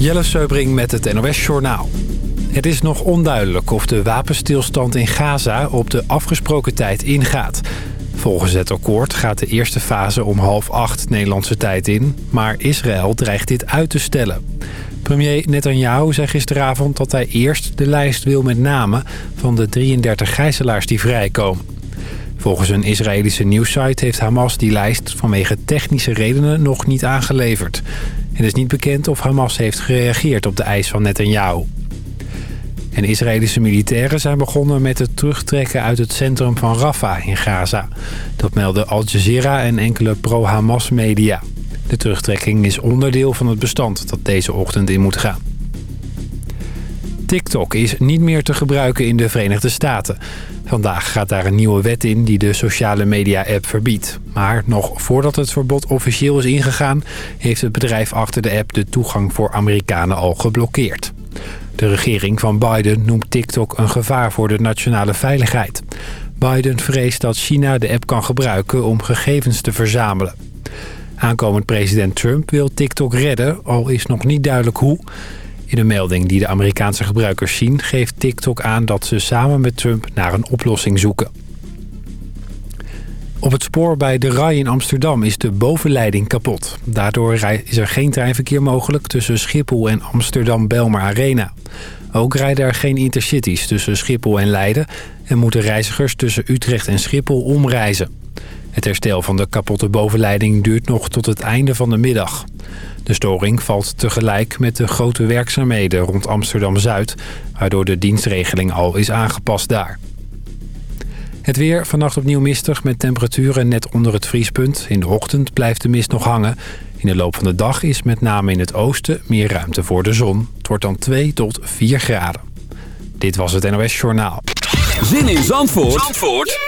Jelle Seubring met het NOS Journaal. Het is nog onduidelijk of de wapenstilstand in Gaza op de afgesproken tijd ingaat. Volgens het akkoord gaat de eerste fase om half acht Nederlandse tijd in... maar Israël dreigt dit uit te stellen. Premier Netanyahu zei gisteravond dat hij eerst de lijst wil met namen... van de 33 gijzelaars die vrijkomen. Volgens een Israëlische nieuwssite heeft Hamas die lijst vanwege technische redenen nog niet aangeleverd. Het is niet bekend of Hamas heeft gereageerd op de eis van Netanyahu. En Israëlische militairen zijn begonnen met het terugtrekken uit het centrum van Rafah in Gaza. Dat melden Al Jazeera en enkele pro-Hamas media. De terugtrekking is onderdeel van het bestand dat deze ochtend in moet gaan. TikTok is niet meer te gebruiken in de Verenigde Staten. Vandaag gaat daar een nieuwe wet in die de sociale media-app verbiedt. Maar nog voordat het verbod officieel is ingegaan... heeft het bedrijf achter de app de toegang voor Amerikanen al geblokkeerd. De regering van Biden noemt TikTok een gevaar voor de nationale veiligheid. Biden vreest dat China de app kan gebruiken om gegevens te verzamelen. Aankomend president Trump wil TikTok redden, al is nog niet duidelijk hoe... In een melding die de Amerikaanse gebruikers zien... geeft TikTok aan dat ze samen met Trump naar een oplossing zoeken. Op het spoor bij de RAI in Amsterdam is de bovenleiding kapot. Daardoor is er geen treinverkeer mogelijk tussen Schiphol en Amsterdam-Belmer Arena. Ook rijden er geen intercities tussen Schiphol en Leiden... en moeten reizigers tussen Utrecht en Schiphol omreizen. Het herstel van de kapotte bovenleiding duurt nog tot het einde van de middag. De storing valt tegelijk met de grote werkzaamheden rond Amsterdam-Zuid... waardoor de dienstregeling al is aangepast daar. Het weer vannacht opnieuw mistig met temperaturen net onder het vriespunt. In de ochtend blijft de mist nog hangen. In de loop van de dag is met name in het oosten meer ruimte voor de zon. Het wordt dan 2 tot 4 graden. Dit was het NOS Journaal. Zin in Zandvoort, Zandvoort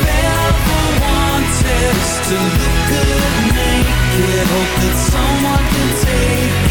wanted to look good naked. Hope that someone can take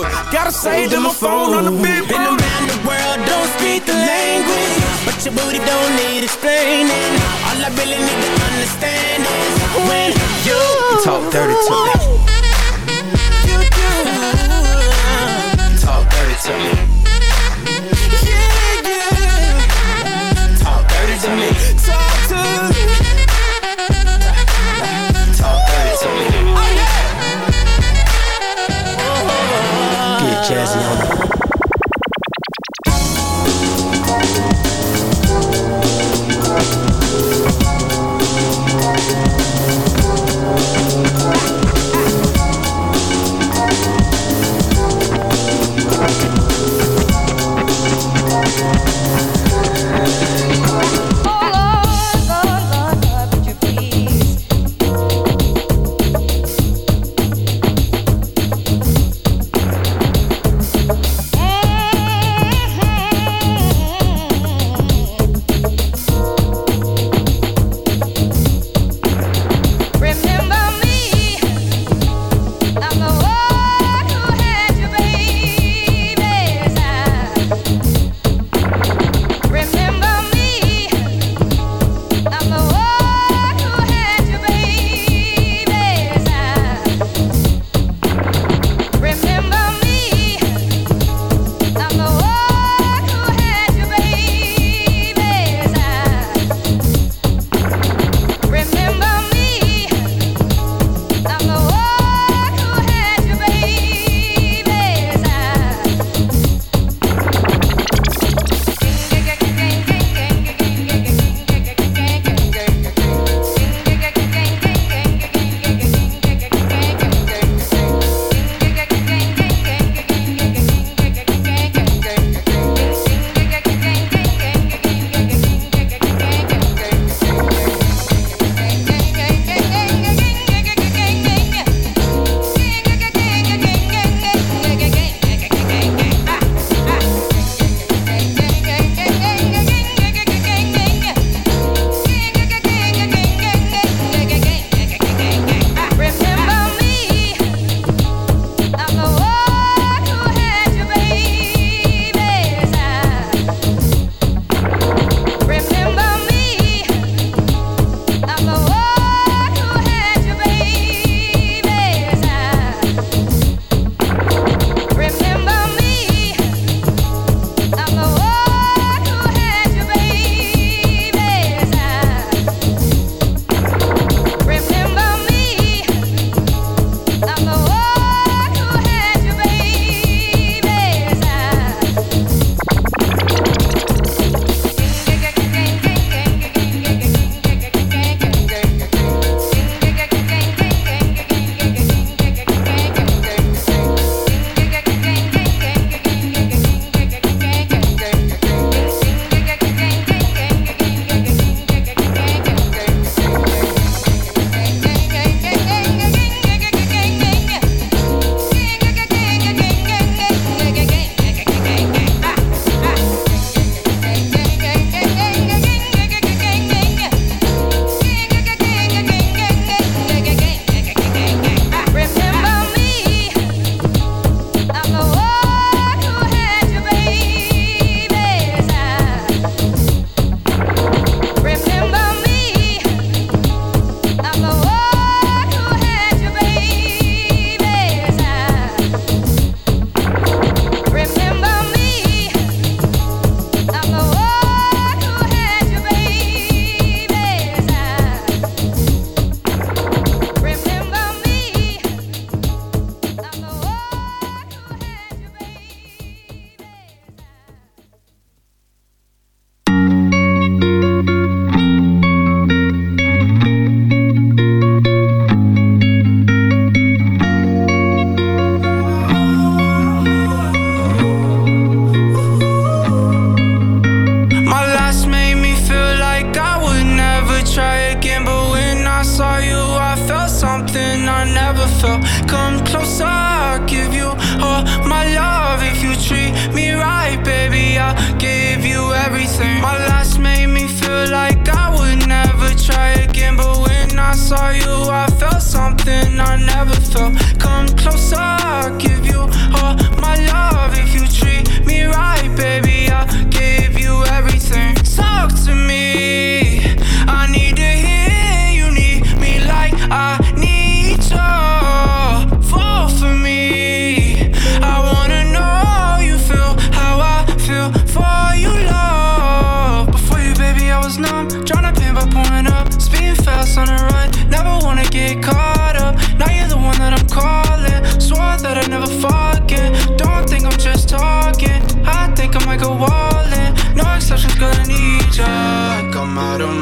It. Gotta say to my phone on the big Been around the world, don't speak the language. But your booty don't need explaining. All I really need to understand is when you, talk dirty to me. You do. Talk dirty to me.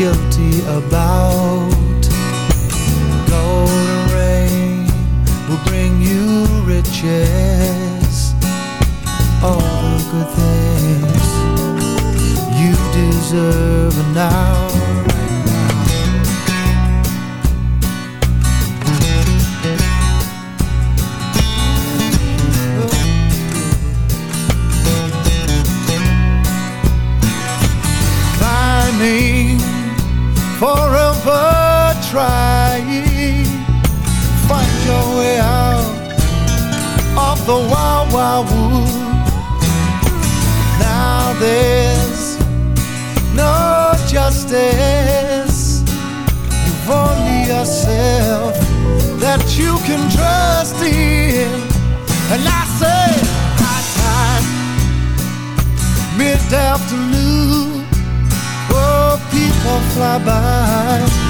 Guilty about. Golden rain will bring you riches. All the good things you deserve now trying. Find your way out of the wild wild wood. Now there's no justice. You've only yourself that you can trust in. And I say high time mid-afternoon Oh, people fly by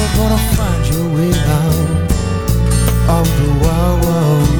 You're gonna find your way out of the wild, wild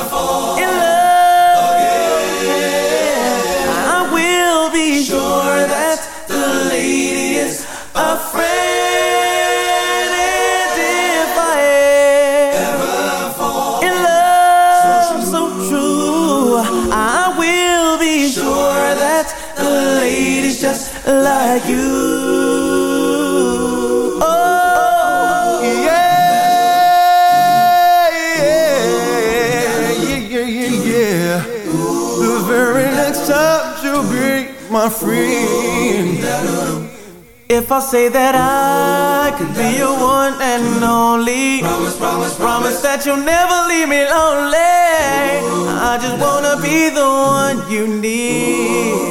If I say that I could be your one and only, promise, promise, promise that you'll never leave me lonely. I just wanna be the one you need.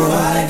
friend.